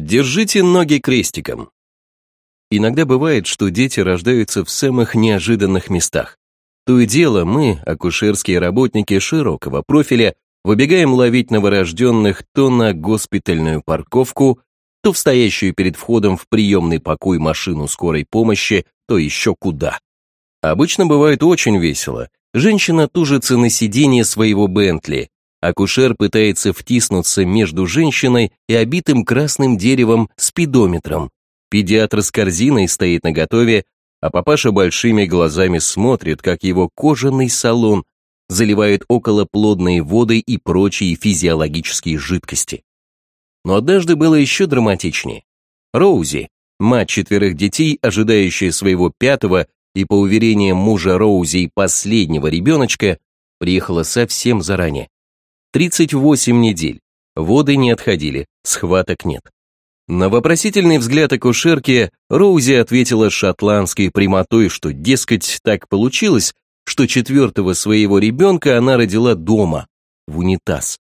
Держите ноги крестиком. Иногда бывает, что дети рождаются в самых неожиданных местах. То и дело мы, акушерские работники широкого профиля, выбегаем ловить новорожденных то на госпитальную парковку, то в стоящую перед входом в приемный покой машину скорой помощи, то еще куда. Обычно бывает очень весело. Женщина тужится на сиденье своего Бентли, акушер пытается втиснуться между женщиной и обитым красным деревом спидометром. Педиатр с корзиной стоит наготове, а папаша большими глазами смотрит, как его кожаный салон заливает околоплодные воды и прочие физиологические жидкости. Но однажды было еще драматичнее. Роузи, мать четверых детей, ожидающая своего пятого и, по уверениям мужа Роузи, последнего ребеночка, приехала совсем заранее. 38 недель. Воды не отходили, схваток нет. На вопросительный взгляд акушерки Роузи ответила шотландской прямотой, что, дескать, так получилось, что четвертого своего ребенка она родила дома, в унитаз.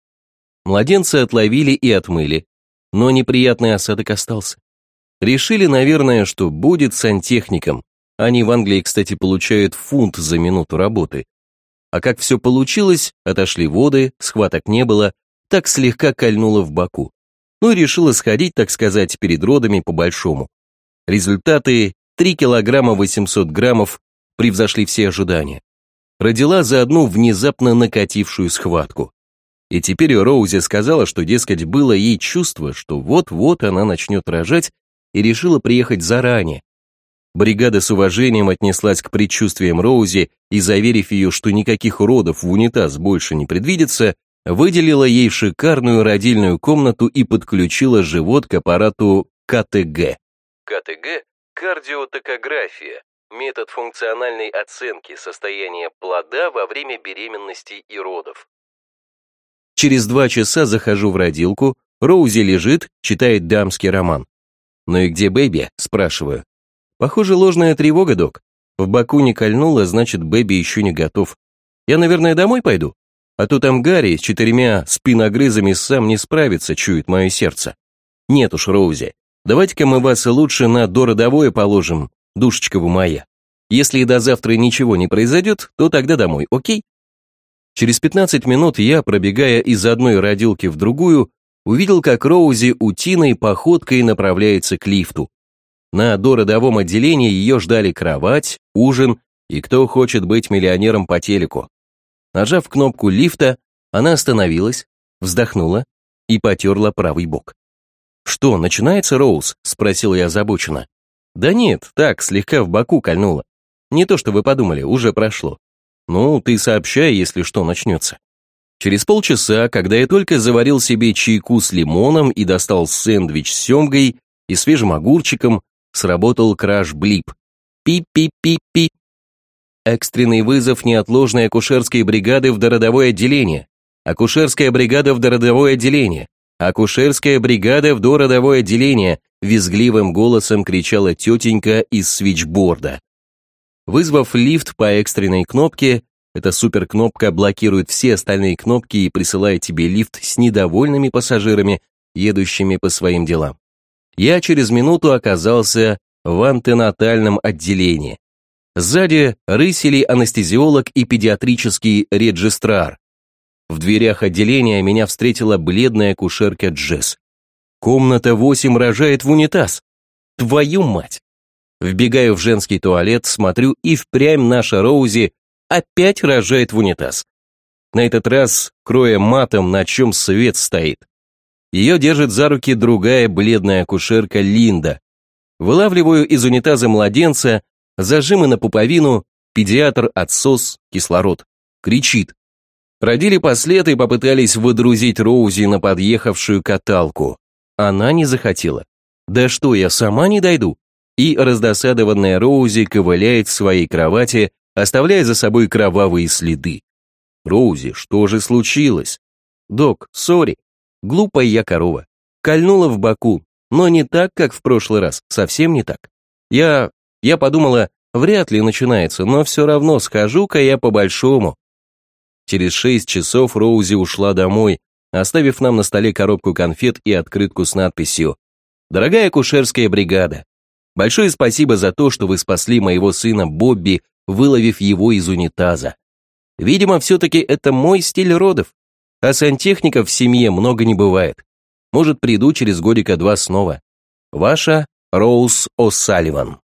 Младенца отловили и отмыли, но неприятный осадок остался. Решили, наверное, что будет сантехником. Они в Англии, кстати, получают фунт за минуту работы. А как все получилось, отошли воды, схваток не было, так слегка кольнуло в боку. Ну и решила сходить, так сказать, перед родами по-большому. Результаты 3 килограмма 800 граммов превзошли все ожидания. Родила за одну внезапно накатившую схватку. И теперь Роузи сказала, что, дескать, было ей чувство, что вот-вот она начнет рожать, и решила приехать заранее. Бригада с уважением отнеслась к предчувствиям Роузи и, заверив ее, что никаких родов в унитаз больше не предвидится, выделила ей шикарную родильную комнату и подключила живот к аппарату КТГ. КТГ – кардиотокография, метод функциональной оценки состояния плода во время беременности и родов. Через два часа захожу в родилку, Роузи лежит, читает дамский роман. «Ну и где Бэби?» – спрашиваю. «Похоже, ложная тревога, док. В боку не кольнуло, значит, Бэби еще не готов. Я, наверное, домой пойду? А то там Гарри с четырьмя спиногрызами сам не справится, чует мое сердце. Нет уж, Роузи, давайте-ка мы вас лучше на дородовое положим, душечка вы моя. Если и до завтра ничего не произойдет, то тогда домой, окей?» Через 15 минут я, пробегая из одной родилки в другую, увидел, как Роузи утиной походкой направляется к лифту. На дородовом отделении ее ждали кровать, ужин и кто хочет быть миллионером по телеку. Нажав кнопку лифта, она остановилась, вздохнула и потерла правый бок. «Что, начинается, Роуз?» – спросил я озабоченно. «Да нет, так, слегка в боку кольнуло. Не то, что вы подумали, уже прошло. Ну, ты сообщай, если что начнется. Через полчаса, когда я только заварил себе чайку с лимоном и достал сэндвич с семгой и свежим огурчиком, сработал краш-блип. Пи-пи-пи-пи. Экстренный вызов неотложной акушерской бригады в дородовое отделение. Акушерская бригада в дородовое отделение. Акушерская бригада в дородовое отделение, визгливым голосом кричала тетенька из свитчборда. Вызвав лифт по экстренной кнопке, эта суперкнопка блокирует все остальные кнопки и присылает тебе лифт с недовольными пассажирами, едущими по своим делам. Я через минуту оказался в антенатальном отделении. Сзади рысили анестезиолог и педиатрический регистрар. В дверях отделения меня встретила бледная кушерка Джесс. Комната 8 рожает в унитаз. Твою мать! Вбегаю в женский туалет, смотрю, и впрямь наша Роузи опять рожает в унитаз. На этот раз кроя матом, на чем свет стоит. Ее держит за руки другая бледная акушерка Линда. Вылавливаю из унитаза младенца, зажимы на пуповину, педиатр, отсос, кислород. Кричит. Родили послед и попытались выдрузить Роузи на подъехавшую каталку. Она не захотела. Да что, я сама не дойду? и раздосадованная Роузи ковыляет в своей кровати, оставляя за собой кровавые следы. «Роузи, что же случилось?» «Док, сори, глупая я корова. Кольнула в боку, но не так, как в прошлый раз, совсем не так. Я... я подумала, вряд ли начинается, но все равно схожу-ка я по-большому». Через шесть часов Роузи ушла домой, оставив нам на столе коробку конфет и открытку с надписью Дорогая акушерская бригада, большое спасибо за то, что вы спасли моего сына Бобби, выловив его из унитаза. Видимо, все-таки это мой стиль родов, а сантехников в семье много не бывает. Может, приду через годика два снова. Ваша Роуз О'Салливан.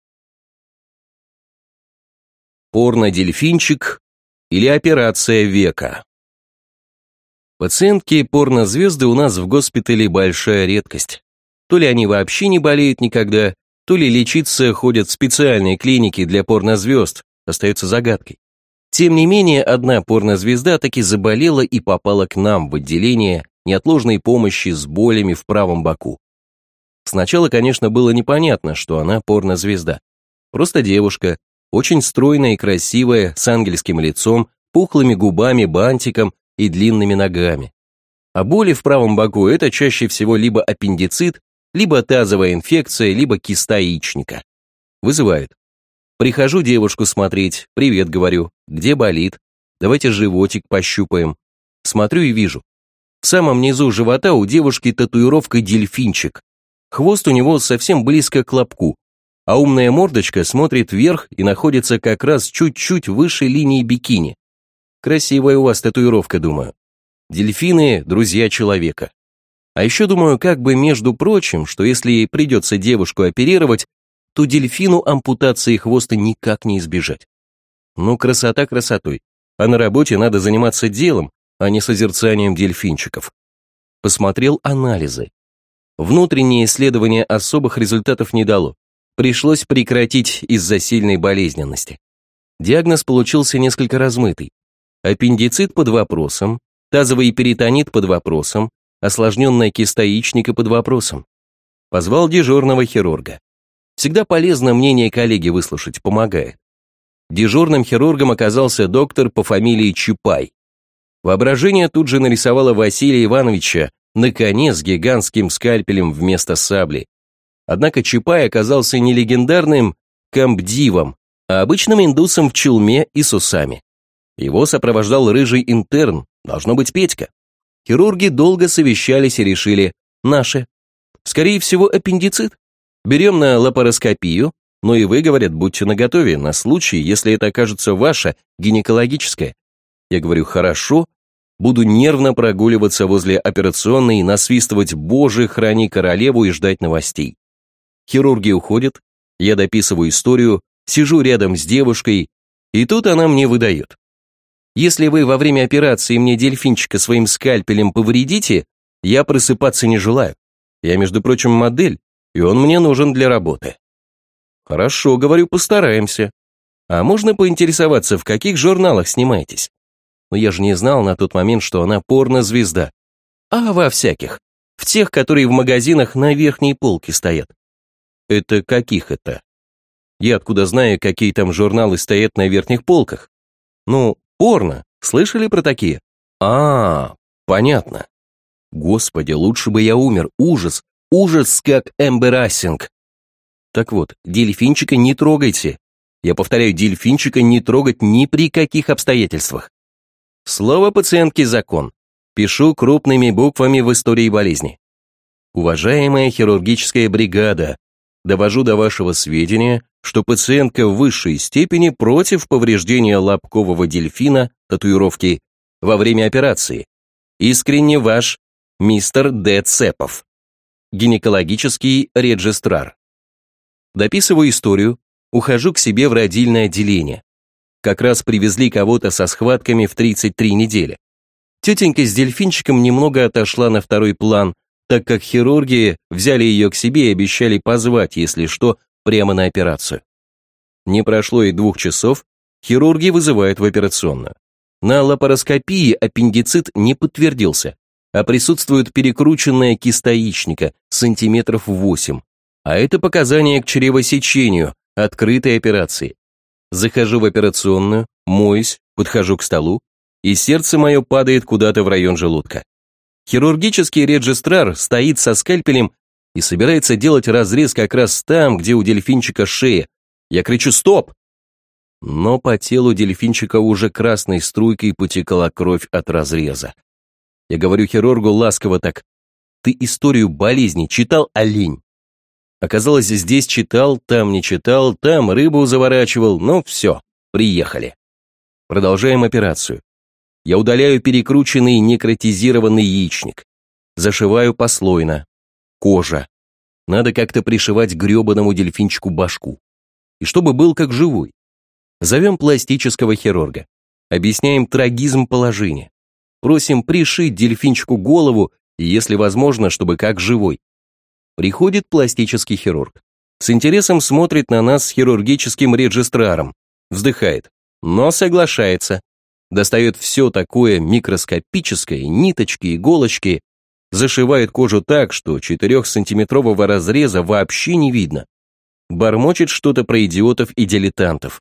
Порно-дельфинчик или операция века. Пациентки порнозвезды у нас в госпитале большая редкость. То ли они вообще не болеют никогда, то ли лечиться ходят в специальные клиники для порнозвезд, остается загадкой. Тем не менее, одна порнозвезда таки заболела и попала к нам в отделение неотложной помощи с болями в правом боку. Сначала, конечно, было непонятно, что она порнозвезда. Просто девушка, очень стройная и красивая, с ангельским лицом, пухлыми губами, бантиком и длинными ногами. А боли в правом боку – это чаще всего либо аппендицит, либо тазовая инфекция, либо киста яичника. Вызывает. Прихожу девушку смотреть, привет, говорю, где болит, давайте животик пощупаем. Смотрю и вижу. В самом низу живота у девушки татуировка дельфинчик. Хвост у него совсем близко к лобку, а умная мордочка смотрит вверх и находится как раз чуть-чуть выше линии бикини. Красивая у вас татуировка, думаю. Дельфины – друзья человека. А еще думаю, как бы, между прочим, что если ей придется девушку оперировать, то дельфину ампутации хвоста никак не избежать. Ну, красота красотой. А на работе надо заниматься делом, а не созерцанием дельфинчиков. Посмотрел анализы. Внутреннее исследование особых результатов не дало. Пришлось прекратить из-за сильной болезненности. Диагноз получился несколько размытый. Аппендицит под вопросом, тазовый перитонит под вопросом, осложненная киста яичника под вопросом. Позвал дежурного хирурга. Всегда полезно мнение коллеги выслушать, помогает. Дежурным хирургом оказался доктор по фамилии Чапай. Воображение тут же нарисовало Василия Ивановича на коне с гигантским скальпелем вместо сабли. Однако Чапай оказался не легендарным камбдивом, а обычным индусом в челме и с усами. Его сопровождал рыжий интерн, должно быть Петька. Хирурги долго совещались и решили, наши. Скорее всего, аппендицит. Берем на лапароскопию, но и вы, говорят, будьте наготове на случай, если это окажется ваша гинекологическая. Я говорю, хорошо, буду нервно прогуливаться возле операционной, насвистывать «Боже, храни королеву» и ждать новостей. Хирурги уходят, я дописываю историю, сижу рядом с девушкой, и тут она мне выдает. Если вы во время операции мне дельфинчика своим скальпелем повредите, я просыпаться не желаю. Я, между прочим, модель, и он мне нужен для работы. Хорошо, говорю, постараемся. А можно поинтересоваться, в каких журналах снимаетесь? Но я же не знал на тот момент, что она порно-звезда. А во всяких. В тех, которые в магазинах на верхней полке стоят. Это каких это? Я откуда знаю, какие там журналы стоят на верхних полках? Ну, Порно. Слышали про такие? А, понятно. Господи, лучше бы я умер. Ужас. Ужас, как эмберассинг. Так вот, дельфинчика не трогайте. Я повторяю, дельфинчика не трогать ни при каких обстоятельствах. Слово пациентки закон. Пишу крупными буквами в истории болезни. Уважаемая хирургическая бригада, довожу до вашего сведения, что пациентка в высшей степени против повреждения лобкового дельфина, татуировки, во время операции. Искренне ваш мистер Д. Цепов. Гинекологический регистрар. Дописываю историю, ухожу к себе в родильное отделение. Как раз привезли кого-то со схватками в 33 недели. Тетенька с дельфинчиком немного отошла на второй план, так как хирурги взяли ее к себе и обещали позвать, если что, прямо на операцию. Не прошло и двух часов, хирурги вызывают в операционную. На лапароскопии аппендицит не подтвердился, а присутствует перекрученная киста яичника сантиметров 8, а это показание к чревосечению, открытой операции. Захожу в операционную, моюсь, подхожу к столу, и сердце мое падает куда-то в район желудка. Хирургический регистрар стоит со скальпелем и собирается делать разрез как раз там, где у дельфинчика шея. Я кричу «Стоп!» Но по телу дельфинчика уже красной струйкой потекла кровь от разреза. Я говорю хирургу ласково так, «Ты историю болезни читал, олень?» Оказалось, здесь читал, там не читал, там рыбу заворачивал, но все, приехали. Продолжаем операцию. Я удаляю перекрученный некротизированный яичник. Зашиваю послойно. Кожа. Надо как-то пришивать гребаному дельфинчику башку. И чтобы был как живой. Зовем пластического хирурга. Объясняем трагизм положения. Просим пришить дельфинчику голову, если возможно, чтобы как живой. Приходит пластический хирург. С интересом смотрит на нас с хирургическим регистраром. Вздыхает, но соглашается. Достает все такое микроскопическое, ниточки, иголочки, зашивает кожу так, что 4-сантиметрового разреза вообще не видно. Бормочет что-то про идиотов и дилетантов.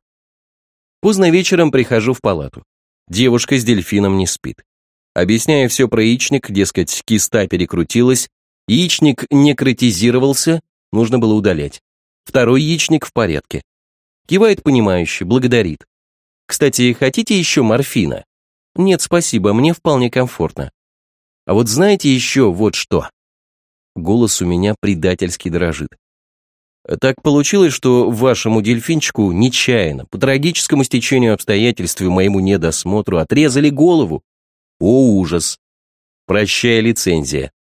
Поздно вечером прихожу в палату. Девушка с дельфином не спит. Объясняя все про яичник, дескать, киста перекрутилась, яичник некротизировался, нужно было удалять. Второй яичник в порядке. Кивает понимающе, благодарит. Кстати, хотите еще морфина? Нет, спасибо, мне вполне комфортно. А вот знаете еще вот что? Голос у меня предательски дрожит. Так получилось, что вашему дельфинчику нечаянно, по трагическому стечению обстоятельств и моему недосмотру, отрезали голову. О, ужас! Прощай, лицензия.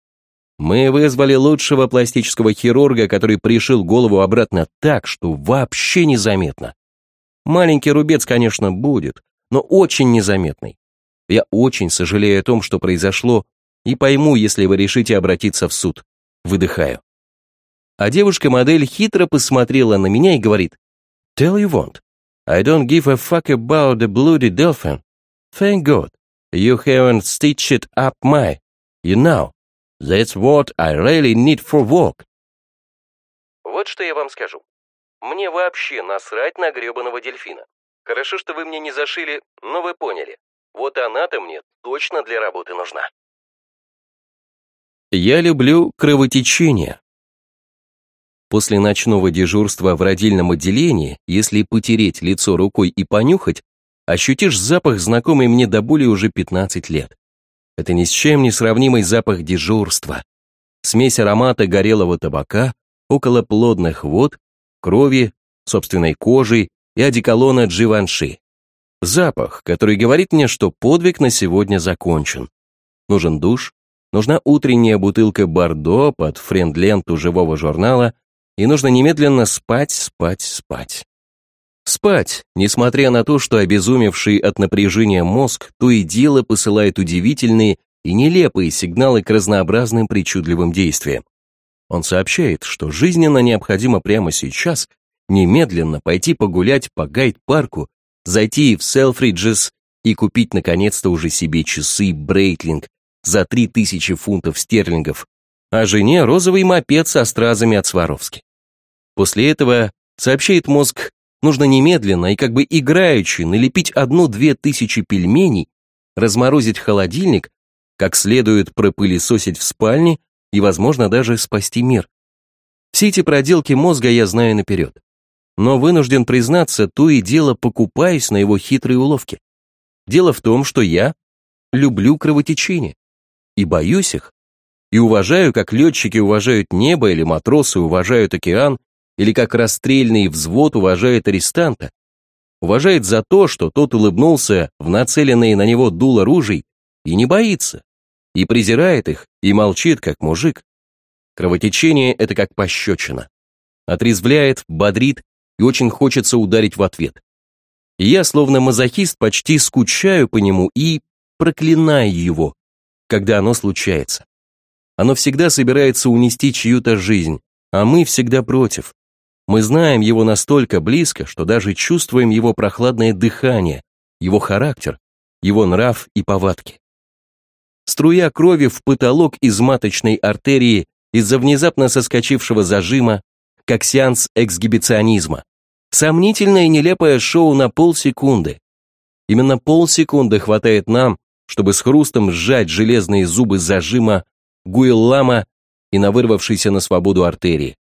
Мы вызвали лучшего пластического хирурга, который пришил голову обратно так, что вообще незаметно. Маленький рубец, конечно, будет, но очень незаметный. Я очень сожалею о том, что произошло, и пойму, если вы решите обратиться в суд. Выдыхаю. А девушка-модель хитро посмотрела на меня и говорит, Tell you what, I don't give a fuck about the bloody dolphin. Thank God, you haven't stitched up my, you know, that's what I really need for work. Вот что я вам скажу. Мне вообще насрать на гребаного дельфина. Хорошо, что вы мне не зашили, но вы поняли. Вот она-то мне точно для работы нужна. Я люблю кровотечение. После ночного дежурства в родильном отделении, если потереть лицо рукой и понюхать, ощутишь запах, знакомый мне до боли уже 15 лет. Это ни с чем не сравнимый запах дежурства. Смесь аромата горелого табака, около плодных вод, крови, собственной кожи и одеколона Дживанши. Запах, который говорит мне, что подвиг на сегодня закончен. Нужен душ, нужна утренняя бутылка Бордо под френд-ленту живого журнала и нужно немедленно спать, спать, спать. Спать, несмотря на то, что обезумевший от напряжения мозг то и дело посылает удивительные и нелепые сигналы к разнообразным причудливым действиям. Он сообщает, что жизненно необходимо прямо сейчас немедленно пойти погулять по гайд-парку, зайти в Селфриджес и купить наконец-то уже себе часы Брейтлинг за 3000 фунтов стерлингов а жене розовый мопед со стразами от Сваровски. После этого, сообщает мозг, нужно немедленно и как бы играючи налепить одну-две тысячи пельменей, разморозить холодильник, как следует пропылесосить в спальне и, возможно, даже спасти мир. Все эти проделки мозга я знаю наперед. Но вынужден признаться, то и дело покупаюсь на его хитрые уловки. Дело в том, что я люблю кровотечение и боюсь их, и уважаю, как летчики уважают небо, или матросы уважают океан, или как расстрельный взвод уважает арестанта. Уважает за то, что тот улыбнулся в нацеленные на него дуло ружей и не боится, и презирает их, и молчит, как мужик. Кровотечение — это как пощечина. Отрезвляет, бодрит, и очень хочется ударить в ответ. И я, словно мазохист, почти скучаю по нему и проклинаю его, когда оно случается. Оно всегда собирается унести чью-то жизнь, а мы всегда против. Мы знаем его настолько близко, что даже чувствуем его прохладное дыхание, его характер, его нрав и повадки. Струя крови в потолок из маточной артерии из-за внезапно соскочившего зажима, как сеанс эксгибиционизма. Сомнительное и нелепое шоу на полсекунды. Именно полсекунды хватает нам, чтобы с хрустом сжать железные зубы зажима Гуэллама и на вырвавшейся на свободу артерии.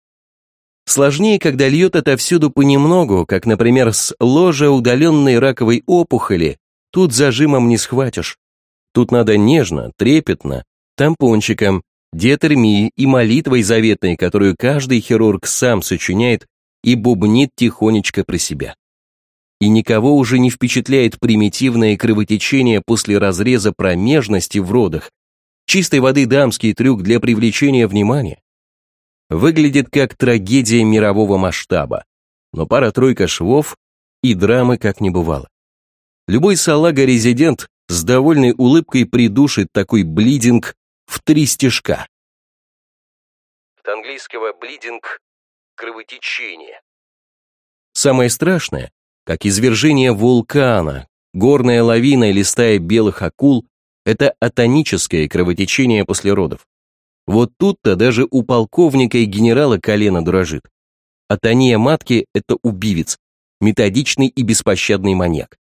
Сложнее, когда льет отовсюду понемногу, как, например, с ложа удаленной раковой опухоли, тут зажимом не схватишь. Тут надо нежно, трепетно, тампончиком, диатермией и молитвой заветной, которую каждый хирург сам сочиняет и бубнит тихонечко про себя. И никого уже не впечатляет примитивное кровотечение после разреза промежности в родах, чистой воды дамский трюк для привлечения внимания. Выглядит как трагедия мирового масштаба, но пара-тройка швов и драмы как не бывало. Любой салага-резидент с довольной улыбкой придушит такой блидинг в три стежка. От английского блидинг – кровотечение. Самое страшное, как извержение вулкана, горная лавина или стая белых акул – это атоническое кровотечение после родов. Вот тут-то даже у полковника и генерала колено дрожит. Атония матки – это убивец, методичный и беспощадный маньяк.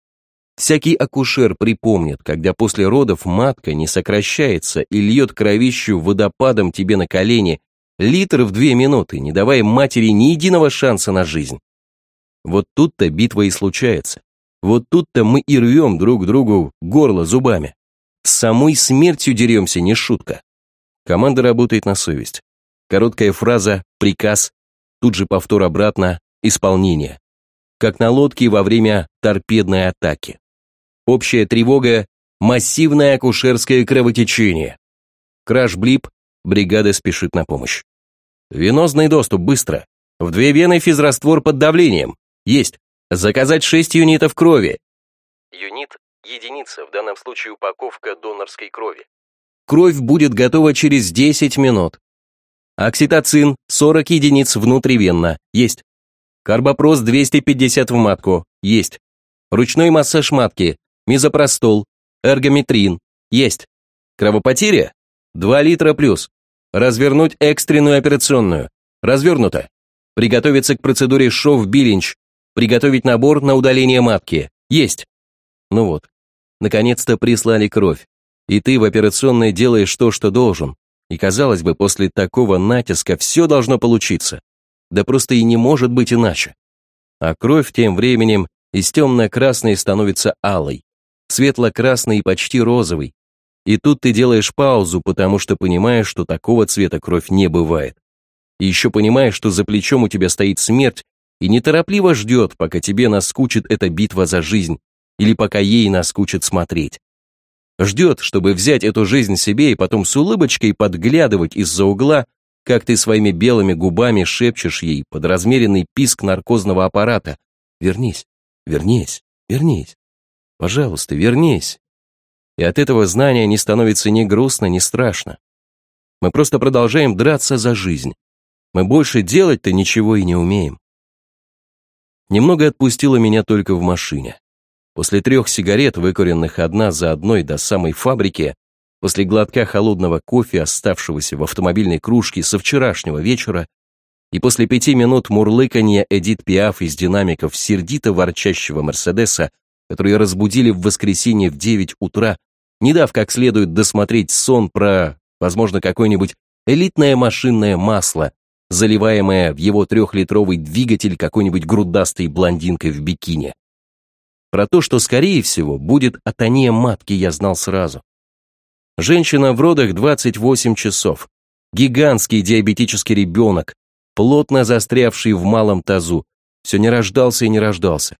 Всякий акушер припомнит, когда после родов матка не сокращается и льет кровищу водопадом тебе на колени, литр в две минуты, не давая матери ни единого шанса на жизнь. Вот тут-то битва и случается. Вот тут-то мы и рвем друг другу горло зубами. С самой смертью деремся, не шутка. Команда работает на совесть. Короткая фраза, приказ, тут же повтор обратно, исполнение. Как на лодке во время торпедной атаки. Общая тревога, массивное акушерское кровотечение. Краш-блип, бригада спешит на помощь. Венозный доступ, быстро. В две вены физраствор под давлением. Есть. Заказать 6 юнитов крови. Юнит – единица, в данном случае упаковка донорской крови. Кровь будет готова через 10 минут. Окситоцин – 40 единиц внутривенно. Есть. Карбопроз 250 в матку. Есть. Ручной массаж матки мизопростол, эргометрин. Есть. Кровопотеря? 2 литра плюс. Развернуть экстренную операционную. Развернуто. Приготовиться к процедуре шов-билинч. Приготовить набор на удаление матки. Есть. Ну вот. Наконец-то прислали кровь. И ты в операционной делаешь то, что должен. И казалось бы, после такого натиска все должно получиться. Да просто и не может быть иначе. А кровь тем временем из темно-красной становится алой светло-красный и почти розовый. И тут ты делаешь паузу, потому что понимаешь, что такого цвета кровь не бывает. И еще понимаешь, что за плечом у тебя стоит смерть, и неторопливо ждет, пока тебе наскучит эта битва за жизнь, или пока ей наскучит смотреть. Ждет, чтобы взять эту жизнь себе и потом с улыбочкой подглядывать из-за угла, как ты своими белыми губами шепчешь ей под размеренный писк наркозного аппарата. Вернись, вернись, вернись. Пожалуйста, вернись. И от этого знания не становится ни грустно, ни страшно. Мы просто продолжаем драться за жизнь. Мы больше делать-то ничего и не умеем. Немного отпустило меня только в машине. После трех сигарет, выкуренных одна за одной до самой фабрики, после глотка холодного кофе, оставшегося в автомобильной кружке со вчерашнего вечера, и после пяти минут мурлыканья Эдит Пиаф из динамиков сердито ворчащего Мерседеса которые разбудили в воскресенье в 9 утра, не дав как следует досмотреть сон про, возможно, какое-нибудь элитное машинное масло, заливаемое в его трехлитровый двигатель какой-нибудь грудастой блондинкой в бикини. Про то, что, скорее всего, будет атония матки, я знал сразу. Женщина в родах 28 часов. Гигантский диабетический ребенок, плотно застрявший в малом тазу. Все не рождался и не рождался.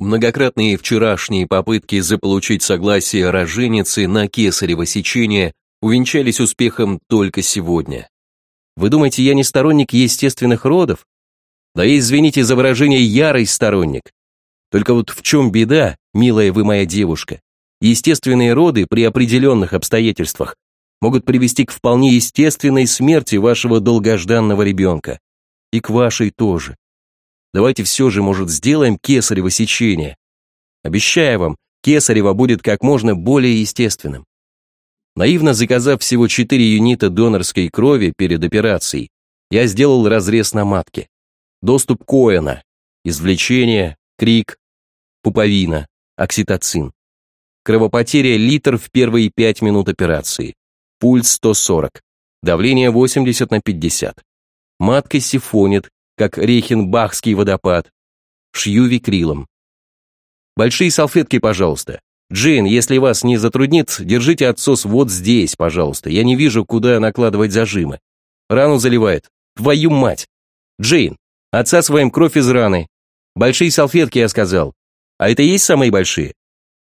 Многократные вчерашние попытки заполучить согласие роженицы на кесарево сечение увенчались успехом только сегодня. Вы думаете, я не сторонник естественных родов? Да и извините за выражение ярый сторонник. Только вот в чем беда, милая вы моя девушка? Естественные роды при определенных обстоятельствах могут привести к вполне естественной смерти вашего долгожданного ребенка. И к вашей тоже. Давайте все же, может, сделаем кесарево сечение. Обещаю вам, кесарево будет как можно более естественным. Наивно заказав всего 4 юнита донорской крови перед операцией, я сделал разрез на матке. Доступ Коэна, извлечение, крик, пуповина, окситоцин. Кровопотеря литр в первые 5 минут операции. Пульс 140. Давление 80 на 50. Матка сифонит, как Рейхенбахский водопад. Шью викрилом. Большие салфетки, пожалуйста. Джейн, если вас не затруднит, держите отсос вот здесь, пожалуйста. Я не вижу, куда накладывать зажимы. Рану заливает. Твою мать! Джейн, отца своим кровь из раны. Большие салфетки, я сказал. А это есть самые большие?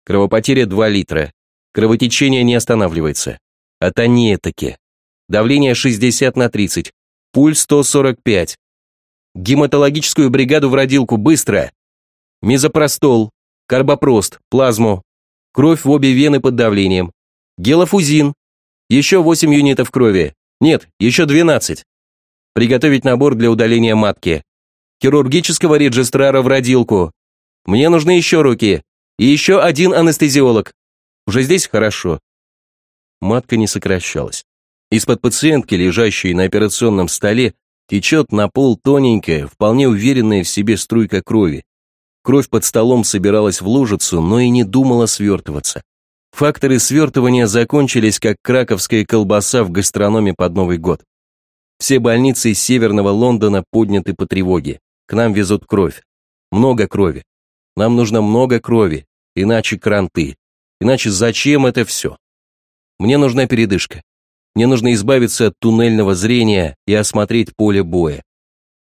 Кровопотеря 2 литра. Кровотечение не останавливается. Это не таки. Давление 60 на 30. Пульс 145. Гематологическую бригаду в родилку, быстро! Мезопростол, карбопрост, плазму. Кровь в обе вены под давлением. Гелофузин. Еще 8 юнитов крови. Нет, еще 12. Приготовить набор для удаления матки. Хирургического регистрара в родилку. Мне нужны еще руки. И еще один анестезиолог. Уже здесь хорошо. Матка не сокращалась. Из-под пациентки, лежащей на операционном столе, течет на пол тоненькая, вполне уверенная в себе струйка крови. Кровь под столом собиралась в лужицу, но и не думала свертываться. Факторы свертывания закончились, как краковская колбаса в гастрономе под Новый год. Все больницы северного Лондона подняты по тревоге. К нам везут кровь. Много крови. Нам нужно много крови, иначе кранты. Иначе зачем это все? Мне нужна передышка. Мне нужно избавиться от туннельного зрения и осмотреть поле боя.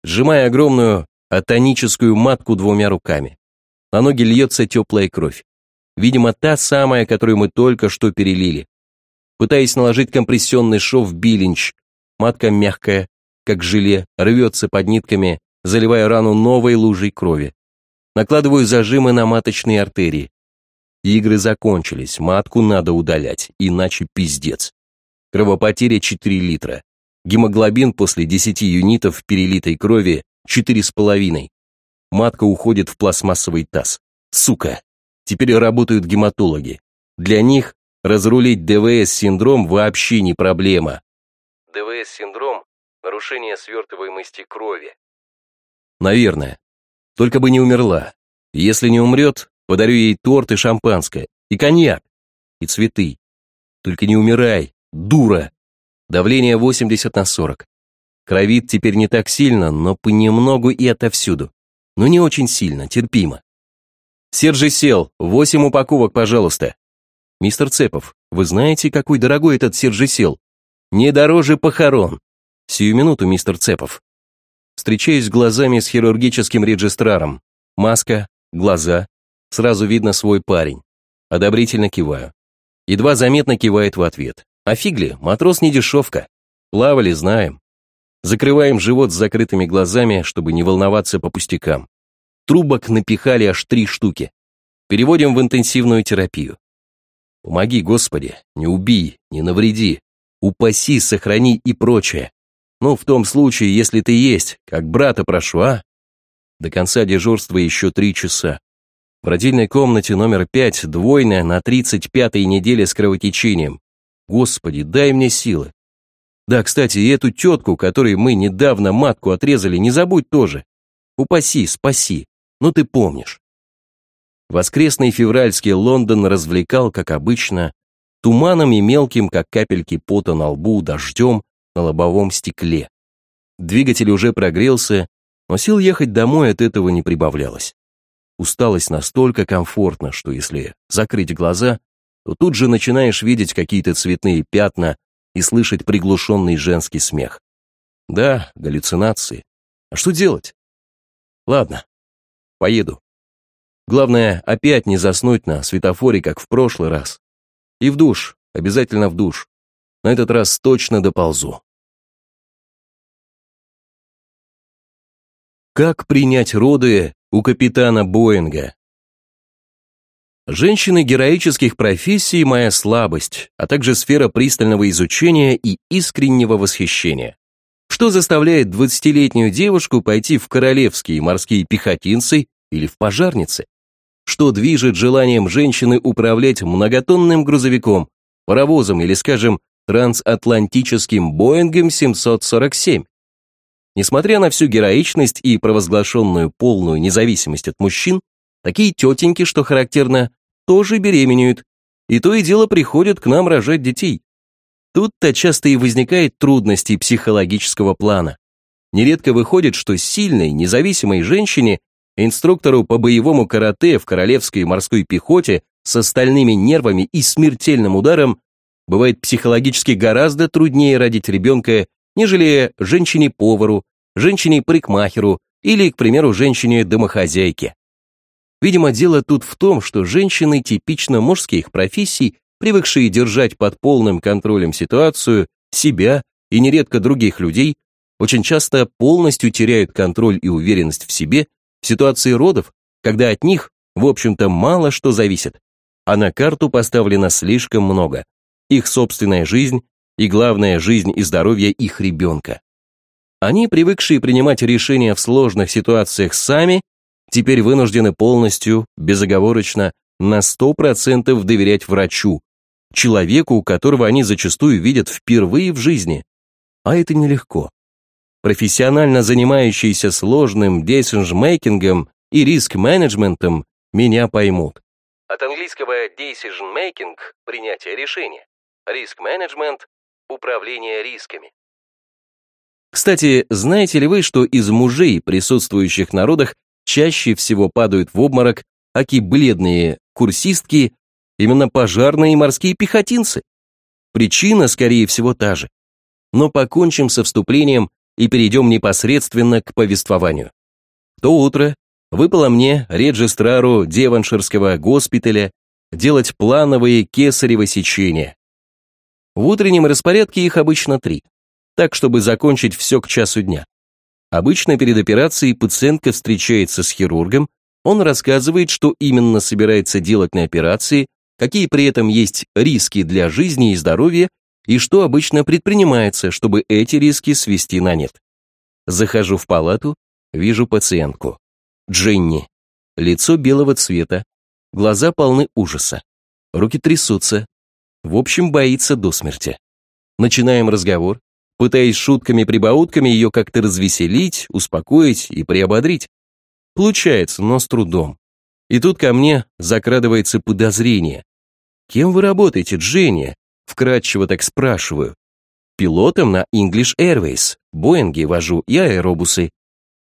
Сжимая огромную атоническую матку двумя руками. На ноги льется теплая кровь. Видимо, та самая, которую мы только что перелили. Пытаясь наложить компрессионный шов билинч, матка мягкая, как желе, рвется под нитками, заливая рану новой лужей крови. Накладываю зажимы на маточные артерии. Игры закончились, матку надо удалять, иначе пиздец. Кровопотеря 4 литра. Гемоглобин после 10 юнитов перелитой крови 4,5. Матка уходит в пластмассовый таз. Сука. Теперь работают гематологи. Для них разрулить ДВС-синдром вообще не проблема. ДВС-синдром – нарушение свертываемости крови. Наверное. Только бы не умерла. Если не умрет, подарю ей торт и шампанское, и коньяк, и цветы. Только не умирай, Дура! Давление 80 на 40. Кровит теперь не так сильно, но понемногу и отовсюду. Но не очень сильно, терпимо. Сержи сел, восемь упаковок, пожалуйста. Мистер Цепов, вы знаете, какой дорогой этот Сержи сел? Не дороже похорон. Сию минуту, мистер Цепов. Встречаюсь глазами с хирургическим регистраром. Маска, глаза. Сразу видно свой парень. Одобрительно киваю. Едва заметно кивает в ответ. А фигли, матрос не дешевка. Плавали, знаем. Закрываем живот с закрытыми глазами, чтобы не волноваться по пустякам. Трубок напихали аж три штуки. Переводим в интенсивную терапию. Помоги, Господи, не убей, не навреди. Упаси, сохрани и прочее. Ну, в том случае, если ты есть, как брата прошу, а? До конца дежурства еще три часа. В родильной комнате номер пять двойная на тридцать пятой неделе с кровотечением. Господи, дай мне силы. Да, кстати, и эту тетку, которой мы недавно матку отрезали, не забудь тоже. Упаси, спаси. Ну ты помнишь. Воскресный февральский Лондон развлекал, как обычно, туманом и мелким, как капельки пота на лбу, дождем на лобовом стекле. Двигатель уже прогрелся, но сил ехать домой от этого не прибавлялось. Усталость настолько комфортна, что если закрыть глаза, то тут же начинаешь видеть какие-то цветные пятна и слышать приглушенный женский смех. Да, галлюцинации. А что делать? Ладно, поеду. Главное, опять не заснуть на светофоре, как в прошлый раз. И в душ, обязательно в душ. На этот раз точно доползу. Как принять роды у капитана Боинга? Женщины героических профессий – моя слабость, а также сфера пристального изучения и искреннего восхищения. Что заставляет 20-летнюю девушку пойти в королевские морские пехотинцы или в пожарницы? Что движет желанием женщины управлять многотонным грузовиком, паровозом или, скажем, трансатлантическим Боингом 747? Несмотря на всю героичность и провозглашенную полную независимость от мужчин, такие тетеньки, что характерно, тоже беременеют, и то и дело приходят к нам рожать детей. Тут-то часто и возникает трудности психологического плана. Нередко выходит, что сильной, независимой женщине, инструктору по боевому карате в Королевской морской пехоте с остальными нервами и смертельным ударом, бывает психологически гораздо труднее родить ребенка, нежели женщине-повару, женщине-парикмахеру или, к примеру, женщине-домохозяйке. Видимо, дело тут в том, что женщины типично мужских профессий, привыкшие держать под полным контролем ситуацию, себя и нередко других людей, очень часто полностью теряют контроль и уверенность в себе в ситуации родов, когда от них, в общем-то, мало что зависит, а на карту поставлено слишком много. Их собственная жизнь и, главное, жизнь и здоровье их ребенка. Они, привыкшие принимать решения в сложных ситуациях сами, теперь вынуждены полностью, безоговорочно, на 100% доверять врачу, человеку, которого они зачастую видят впервые в жизни. А это нелегко. Профессионально занимающиеся сложным decision-мейкингом и риск-менеджментом меня поймут. От английского decision-making – принятие решения, риск-менеджмент – управление рисками. Кстати, знаете ли вы, что из мужей, присутствующих на родах, чаще всего падают в обморок аки бледные курсистки, именно пожарные и морские пехотинцы? Причина, скорее всего, та же. Но покончим со вступлением и перейдем непосредственно к повествованию. То утро выпало мне, реджистрару Деванширского госпиталя, делать плановые кесарево сечения. В утреннем распорядке их обычно три так, чтобы закончить все к часу дня. Обычно перед операцией пациентка встречается с хирургом, он рассказывает, что именно собирается делать на операции, какие при этом есть риски для жизни и здоровья, и что обычно предпринимается, чтобы эти риски свести на нет. Захожу в палату, вижу пациентку. Дженни. Лицо белого цвета, глаза полны ужаса, руки трясутся. В общем, боится до смерти. Начинаем разговор, пытаясь шутками-прибаутками ее как-то развеселить, успокоить и приободрить. Получается, но с трудом. И тут ко мне закрадывается подозрение. «Кем вы работаете, Дженни?» Вкратчиво так спрашиваю. «Пилотом на English Airways, Боинги вожу и аэробусы.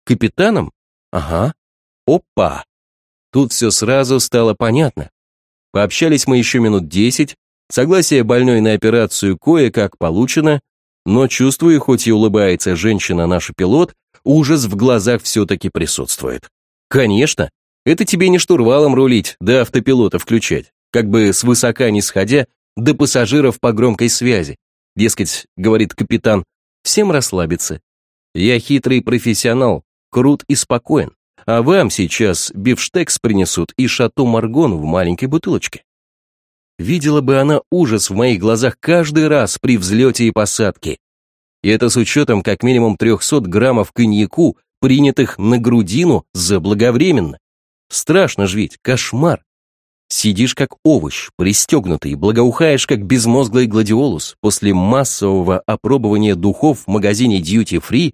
Капитаном? Ага. Опа!» Тут все сразу стало понятно. Пообщались мы еще минут десять, согласие больной на операцию кое-как получено, но чувствую, хоть и улыбается женщина наша пилот, ужас в глазах все-таки присутствует. Конечно, это тебе не штурвалом рулить, да автопилота включать, как бы свысока не сходя, до пассажиров по громкой связи. Дескать, говорит капитан, всем расслабиться. Я хитрый профессионал, крут и спокоен, а вам сейчас бифштекс принесут и шато Маргон в маленькой бутылочке. Видела бы она ужас в моих глазах каждый раз при взлете и посадке. И это с учетом как минимум 300 граммов коньяку, принятых на грудину заблаговременно. Страшно ж ведь, кошмар. Сидишь как овощ, пристегнутый, благоухаешь как безмозглый гладиолус после массового опробования духов в магазине Duty Free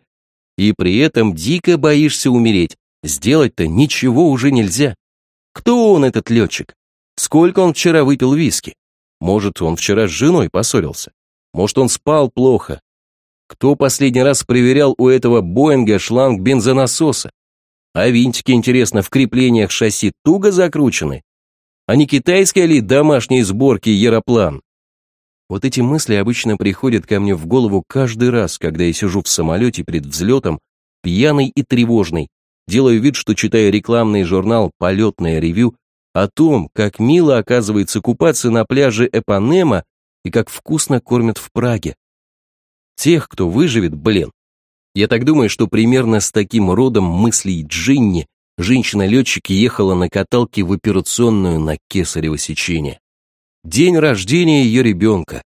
и при этом дико боишься умереть. Сделать-то ничего уже нельзя. Кто он, этот летчик? Сколько он вчера выпил виски? Может, он вчера с женой поссорился? Может, он спал плохо? Кто последний раз проверял у этого Боинга шланг бензонасоса? А винтики, интересно, в креплениях шасси туго закручены? А не китайская ли домашней сборки Яроплан? Вот эти мысли обычно приходят ко мне в голову каждый раз, когда я сижу в самолете перед взлетом, пьяный и тревожный, делаю вид, что читаю рекламный журнал «Полетное ревю» о том, как мило оказывается купаться на пляже Эпанема и как вкусно кормят в Праге. Тех, кто выживет, блин. Я так думаю, что примерно с таким родом мыслей Джинни женщина-летчик ехала на каталке в операционную на кесарево сечение. День рождения ее ребенка.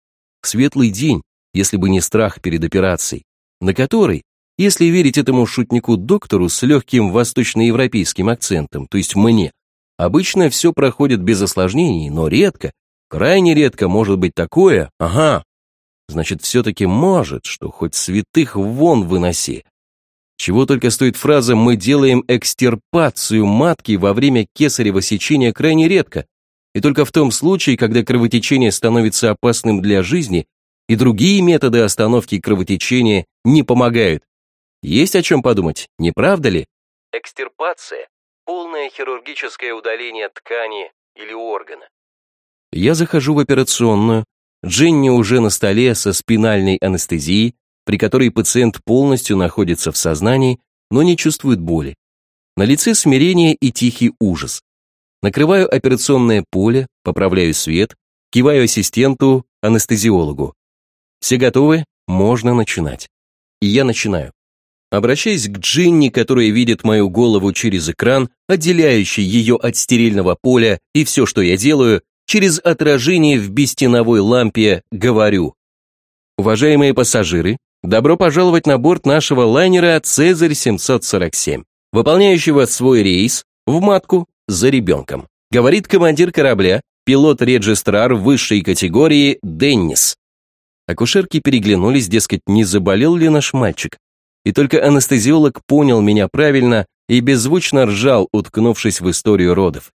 Светлый день, если бы не страх перед операцией, на которой, если верить этому шутнику-доктору с легким восточноевропейским акцентом, то есть мне, Обычно все проходит без осложнений, но редко, крайне редко может быть такое, ага, значит, все-таки может, что хоть святых вон выноси. Чего только стоит фраза «мы делаем экстирпацию матки во время кесарево сечения крайне редко, и только в том случае, когда кровотечение становится опасным для жизни, и другие методы остановки кровотечения не помогают. Есть о чем подумать, не правда ли? Экстирпация полное хирургическое удаление ткани или органа. Я захожу в операционную, Дженни уже на столе со спинальной анестезией, при которой пациент полностью находится в сознании, но не чувствует боли. На лице смирение и тихий ужас. Накрываю операционное поле, поправляю свет, киваю ассистенту, анестезиологу. Все готовы? Можно начинать. И я начинаю. Обращаясь к Джинни, которая видит мою голову через экран, отделяющий ее от стерильного поля, и все, что я делаю, через отражение в бестеновой лампе, говорю. Уважаемые пассажиры, добро пожаловать на борт нашего лайнера «Цезарь-747», выполняющего свой рейс в матку за ребенком. Говорит командир корабля, пилот-регистрар высшей категории Деннис. Акушерки переглянулись, дескать, не заболел ли наш мальчик. И только анестезиолог понял меня правильно и беззвучно ржал, уткнувшись в историю родов.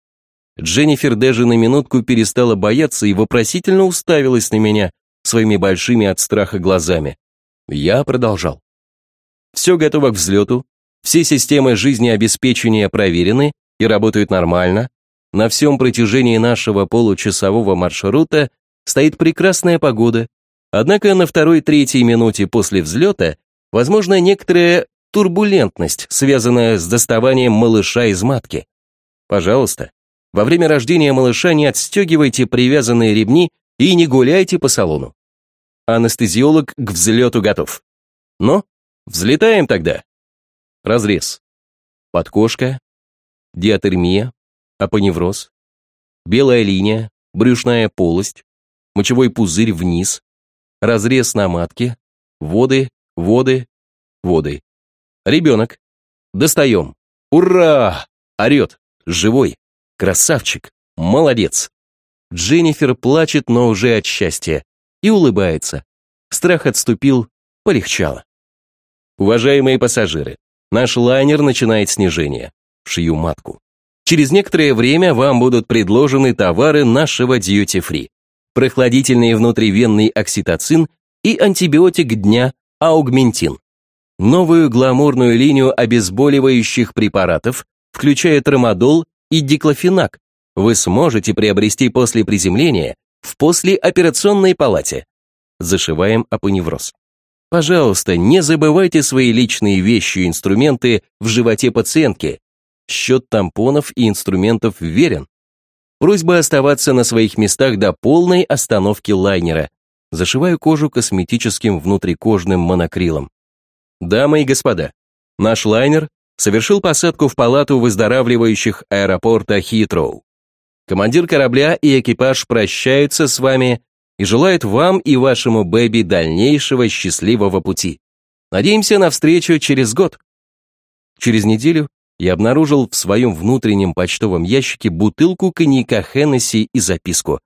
Дженнифер даже на минутку перестала бояться и вопросительно уставилась на меня своими большими от страха глазами. Я продолжал. Все готово к взлету, все системы жизнеобеспечения проверены и работают нормально. На всем протяжении нашего получасового маршрута стоит прекрасная погода, однако на второй-третьей минуте после взлета Возможно, некоторая турбулентность, связанная с доставанием малыша из матки. Пожалуйста, во время рождения малыша не отстегивайте привязанные ремни и не гуляйте по салону. Анестезиолог к взлету готов. Но взлетаем тогда. Разрез. Подкошка, диатермия, апоневроз, белая линия, брюшная полость, мочевой пузырь вниз, разрез на матке, воды, Воды, воды. Ребенок. Достаем. Ура! Орет. Живой. Красавчик. Молодец. Дженнифер плачет, но уже от счастья. И улыбается. Страх отступил, полегчало. Уважаемые пассажиры, наш лайнер начинает снижение. Шью матку. Через некоторое время вам будут предложены товары нашего duty-free. Прохладительный внутривенный окситоцин и антибиотик дня аугментин. Новую гламурную линию обезболивающих препаратов, включая трамадол и диклофенак, вы сможете приобрести после приземления в послеоперационной палате. Зашиваем апоневроз. Пожалуйста, не забывайте свои личные вещи и инструменты в животе пациентки. Счет тампонов и инструментов верен. Просьба оставаться на своих местах до полной остановки лайнера. Зашиваю кожу косметическим внутрикожным монокрилом. Дамы и господа, наш лайнер совершил посадку в палату выздоравливающих аэропорта Хитроу. Командир корабля и экипаж прощаются с вами и желают вам и вашему бэби дальнейшего счастливого пути. Надеемся на встречу через год. Через неделю я обнаружил в своем внутреннем почтовом ящике бутылку коньяка Хеннесси и записку.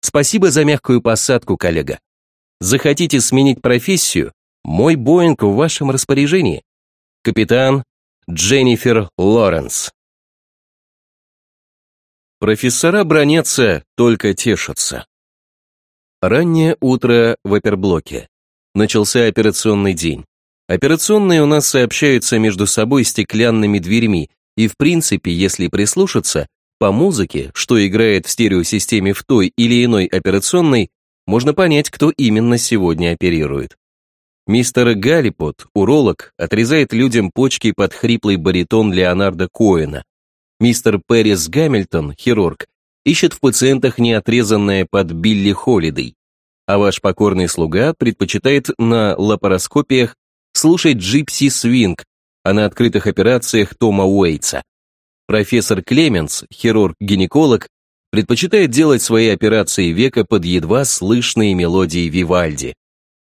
Спасибо за мягкую посадку, коллега. Захотите сменить профессию? Мой Боинг в вашем распоряжении. Капитан Дженнифер Лоренс. Профессора бронятся, только тешатся. Раннее утро в оперблоке. Начался операционный день. Операционные у нас сообщаются между собой стеклянными дверьми, и в принципе, если прислушаться, по музыке, что играет в стереосистеме в той или иной операционной, можно понять, кто именно сегодня оперирует. Мистер Галлипот, уролог, отрезает людям почки под хриплый баритон Леонарда Коэна. Мистер Пэрис Гамильтон, хирург, ищет в пациентах неотрезанное под Билли Холидей. А ваш покорный слуга предпочитает на лапароскопиях слушать Джипси Свинг, а на открытых операциях Тома Уэйтса. Профессор Клеменс, хирург-гинеколог, предпочитает делать свои операции века под едва слышные мелодии Вивальди.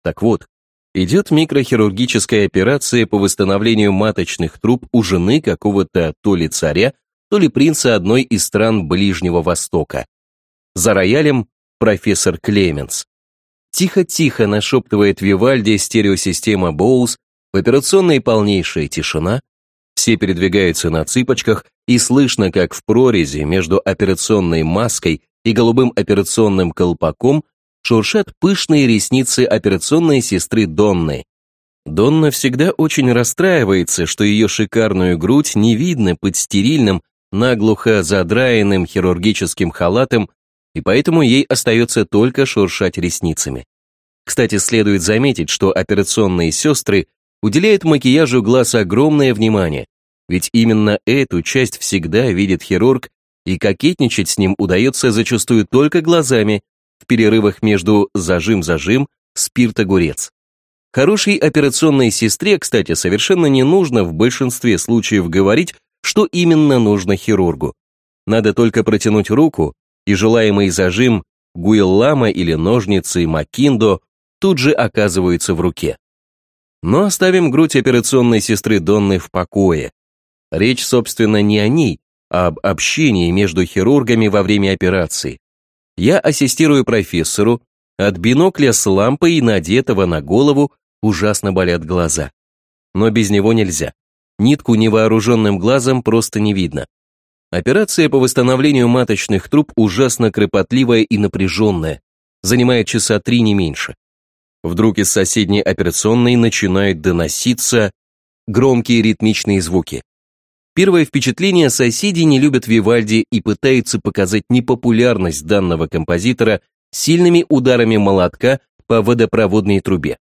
Так вот, идет микрохирургическая операция по восстановлению маточных труб у жены какого-то то ли царя, то ли принца одной из стран Ближнего Востока. За роялем профессор Клеменс. Тихо-тихо нашептывает Вивальди стереосистема Боус, в операционной полнейшая тишина, все передвигаются на цыпочках, и слышно, как в прорези между операционной маской и голубым операционным колпаком шуршат пышные ресницы операционной сестры Донны. Донна всегда очень расстраивается, что ее шикарную грудь не видно под стерильным, наглухо задраенным хирургическим халатом, и поэтому ей остается только шуршать ресницами. Кстати, следует заметить, что операционные сестры уделяют макияжу глаз огромное внимание, ведь именно эту часть всегда видит хирург, и кокетничать с ним удается зачастую только глазами, в перерывах между зажим-зажим, спирт-огурец. Хорошей операционной сестре, кстати, совершенно не нужно в большинстве случаев говорить, что именно нужно хирургу. Надо только протянуть руку, и желаемый зажим, гуиллама или ножницы макиндо тут же оказываются в руке. Но оставим грудь операционной сестры Донны в покое. Речь, собственно, не о ней, а об общении между хирургами во время операции. Я ассистирую профессору, от бинокля с лампой, надетого на голову, ужасно болят глаза. Но без него нельзя. Нитку невооруженным глазом просто не видно. Операция по восстановлению маточных труб ужасно кропотливая и напряженная, занимает часа три не меньше. Вдруг из соседней операционной начинают доноситься громкие ритмичные звуки. Первое впечатление соседи не любят Вивальди и пытаются показать непопулярность данного композитора сильными ударами молотка по водопроводной трубе.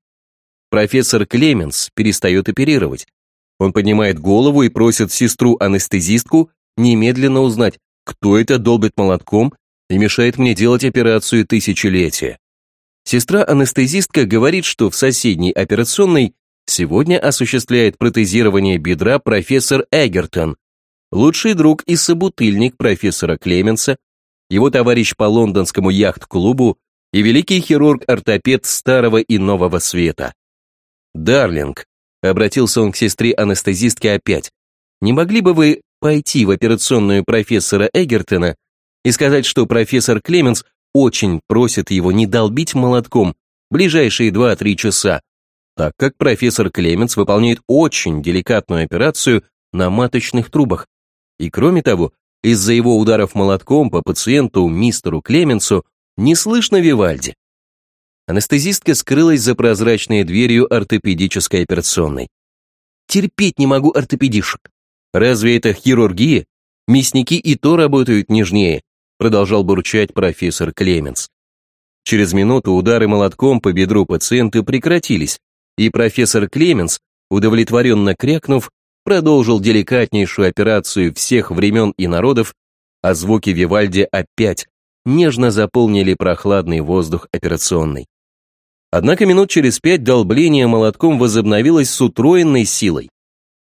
Профессор Клеменс перестает оперировать. Он поднимает голову и просит сестру-анестезистку немедленно узнать, кто это долбит молотком и мешает мне делать операцию тысячелетия. Сестра-анестезистка говорит, что в соседней операционной сегодня осуществляет протезирование бедра профессор Эгертон, лучший друг и собутыльник профессора Клеменса, его товарищ по лондонскому яхт-клубу и великий хирург-ортопед старого и нового света. «Дарлинг», — обратился он к сестре-анестезистке опять, «не могли бы вы пойти в операционную профессора Эгертона и сказать, что профессор Клеменс очень просит его не долбить молотком ближайшие 2-3 часа, так как профессор Клеменс выполняет очень деликатную операцию на маточных трубах. И кроме того, из-за его ударов молотком по пациенту мистеру Клеменсу не слышно Вивальди. Анестезистка скрылась за прозрачной дверью ортопедической операционной. Терпеть не могу ортопедишек. Разве это хирургия? Мясники и то работают нежнее продолжал бурчать профессор Клеменс. Через минуту удары молотком по бедру пациента прекратились, и профессор Клеменс, удовлетворенно крякнув, продолжил деликатнейшую операцию всех времен и народов, а звуки Вивальди опять нежно заполнили прохладный воздух операционной. Однако минут через пять долбление молотком возобновилось с утроенной силой.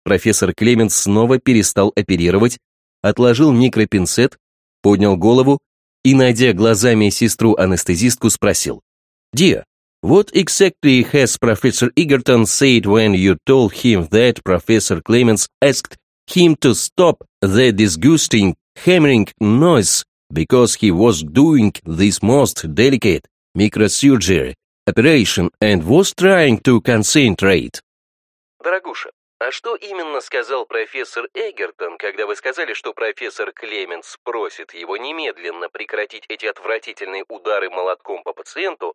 Профессор Клеменс снова перестал оперировать, отложил микропинцет поднял голову и, найдя глазами сестру-анестезистку, спросил. «Dear, what exactly has Professor Egerton said when you told him that Professor Clemens asked him to stop the disgusting hammering noise because he was doing this most delicate microsurgery operation and was trying to concentrate?» Дорогуша, а что именно сказал профессор Эгертон, когда вы сказали, что профессор Клеменс просит его немедленно прекратить эти отвратительные удары молотком по пациенту,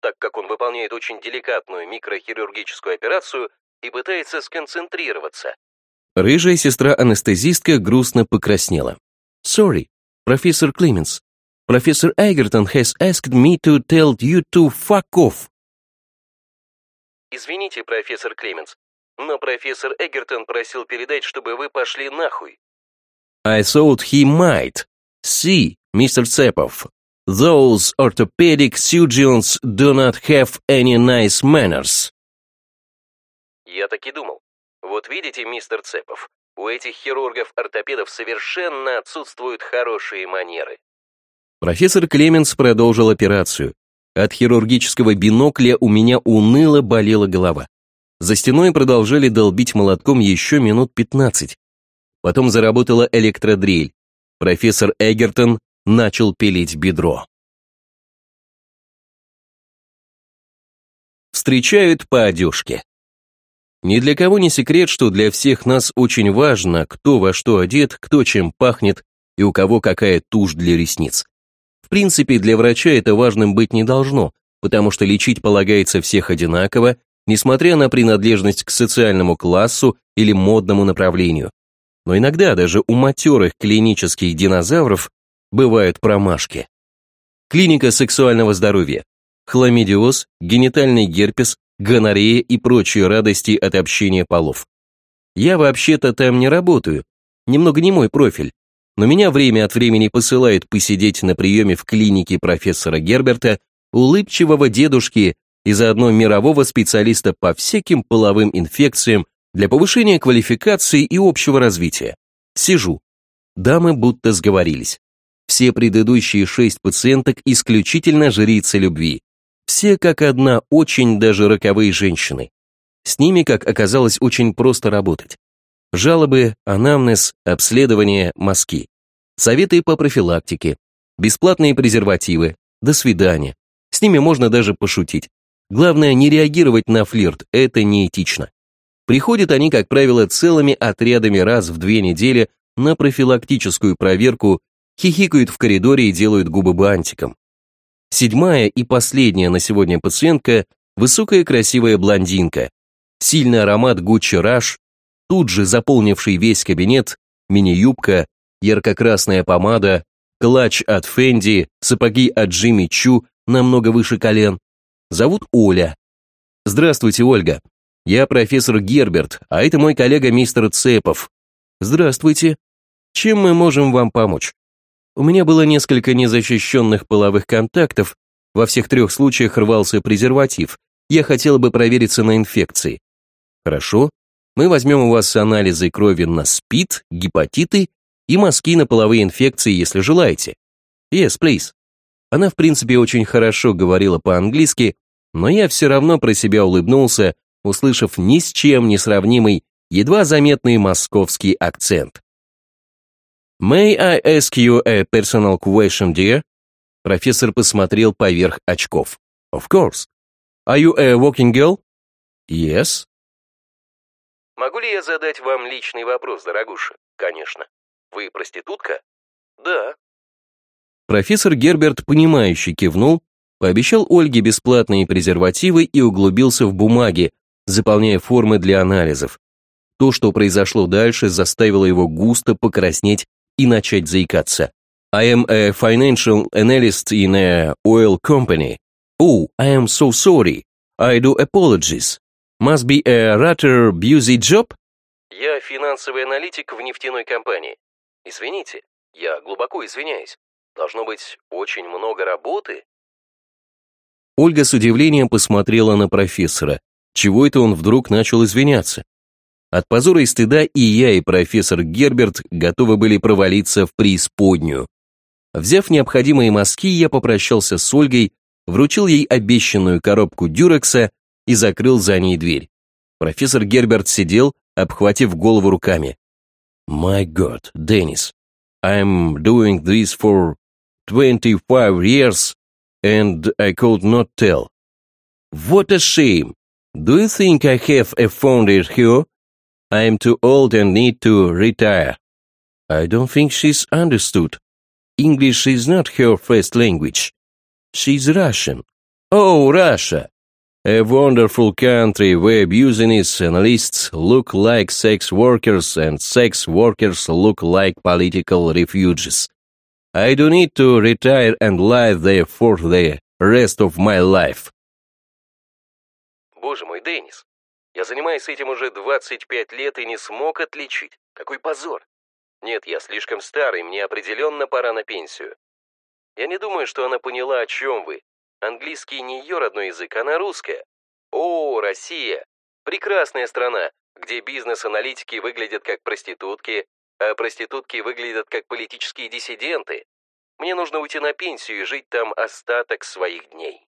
так как он выполняет очень деликатную микрохирургическую операцию и пытается сконцентрироваться? Рыжая сестра-анестезистка грустно покраснела. «Sorry, профессор Клеменс. Профессор Эгертон has asked me to tell you to fuck off». Извините, профессор Клеменс, но профессор Эгертон просил передать, чтобы вы пошли нахуй. I thought he might. See, Mr. Цепов, those orthopedic surgeons do not have any nice manners. Я так и думал. Вот видите, мистер Цепов, у этих хирургов-ортопедов совершенно отсутствуют хорошие манеры. Профессор Клеменс продолжил операцию. От хирургического бинокля у меня уныло болела голова. За стеной продолжали долбить молотком еще минут 15. Потом заработала электродрель. Профессор Эгертон начал пилить бедро. Встречают по одежке. Ни для кого не секрет, что для всех нас очень важно, кто во что одет, кто чем пахнет и у кого какая тушь для ресниц. В принципе, для врача это важным быть не должно, потому что лечить полагается всех одинаково несмотря на принадлежность к социальному классу или модному направлению. Но иногда даже у матерых клинических динозавров бывают промашки. клиника сексуального здоровья, хламидиоз, генитальный герпес, гонорея и прочие радости от общения полов. Я вообще-то там не работаю, немного не мой профиль, но меня время от времени посылают посидеть на приеме в клинике профессора Герберта, улыбчивого дедушки и заодно мирового специалиста по всяким половым инфекциям для повышения квалификации и общего развития. Сижу. Дамы будто сговорились. Все предыдущие шесть пациенток исключительно жрицы любви. Все как одна очень даже роковые женщины. С ними, как оказалось, очень просто работать. Жалобы, анамнез, обследование, мазки. Советы по профилактике. Бесплатные презервативы. До свидания. С ними можно даже пошутить. Главное, не реагировать на флирт, это неэтично. Приходят они, как правило, целыми отрядами раз в две недели на профилактическую проверку, хихикают в коридоре и делают губы бантиком. Седьмая и последняя на сегодня пациентка – высокая красивая блондинка. Сильный аромат Gucci Rush, тут же заполнивший весь кабинет, мини-юбка, ярко-красная помада, клатч от Fendi, сапоги от Джимми Чу намного выше колен. Зовут Оля. Здравствуйте, Ольга. Я профессор Герберт, а это мой коллега мистер Цепов. Здравствуйте. Чем мы можем вам помочь? У меня было несколько незащищенных половых контактов, во всех трех случаях рвался презерватив. Я хотела бы провериться на инфекции. Хорошо, мы возьмем у вас анализы крови на СПИД, гепатиты и мазки на половые инфекции, если желаете. Yes, please. Она, в принципе, очень хорошо говорила по-английски, но я все равно про себя улыбнулся, услышав ни с чем не сравнимый, едва заметный московский акцент. «May I ask you a personal question, dear?» Профессор посмотрел поверх очков. «Of course. Are you a working girl?» «Yes». Могу ли я задать вам личный вопрос, дорогуша? Конечно. Вы проститутка? Да. Профессор Герберт, понимающе кивнул, пообещал Ольге бесплатные презервативы и углубился в бумаги, заполняя формы для анализов. То, что произошло дальше, заставило его густо покраснеть и начать заикаться. I am a financial analyst in a oil company. Oh, I am so sorry. I do apologies. Must be a rather busy job? Я финансовый аналитик в нефтяной компании. Извините, я глубоко извиняюсь. Должно быть очень много работы. Ольга с удивлением посмотрела на профессора. Чего это он вдруг начал извиняться? От позора и стыда и я, и профессор Герберт готовы были провалиться в преисподнюю. Взяв необходимые мазки, я попрощался с Ольгой, вручил ей обещанную коробку дюрекса и закрыл за ней дверь. Профессор Герберт сидел, обхватив голову руками. «My God, Деннис, I'm doing this for 25 years, and I could not tell. What a shame! Do you think I have a offended her? I am too old and need to retire. I don't think she's understood. English is not her first language. She's Russian. Oh, Russia! A wonderful country where abusionists look like sex workers and sex workers look like political refugees. I do need to retire and lie there for the rest of my life. Боже мой, Деннис, Я занимаюсь этим уже 25 лет и не смог отличить. Какой позор. Нет, я слишком старый, мне определенно пора на пенсию. Я не думаю, что она поняла, о чем вы. Английский не ее родной язык, она русская. О, Россия! Прекрасная страна, где бизнес-аналитики выглядят как проститутки, а проститутки выглядят как политические диссиденты. Мне нужно уйти на пенсию и жить там остаток своих дней.